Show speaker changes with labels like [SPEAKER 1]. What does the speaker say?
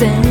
[SPEAKER 1] dancing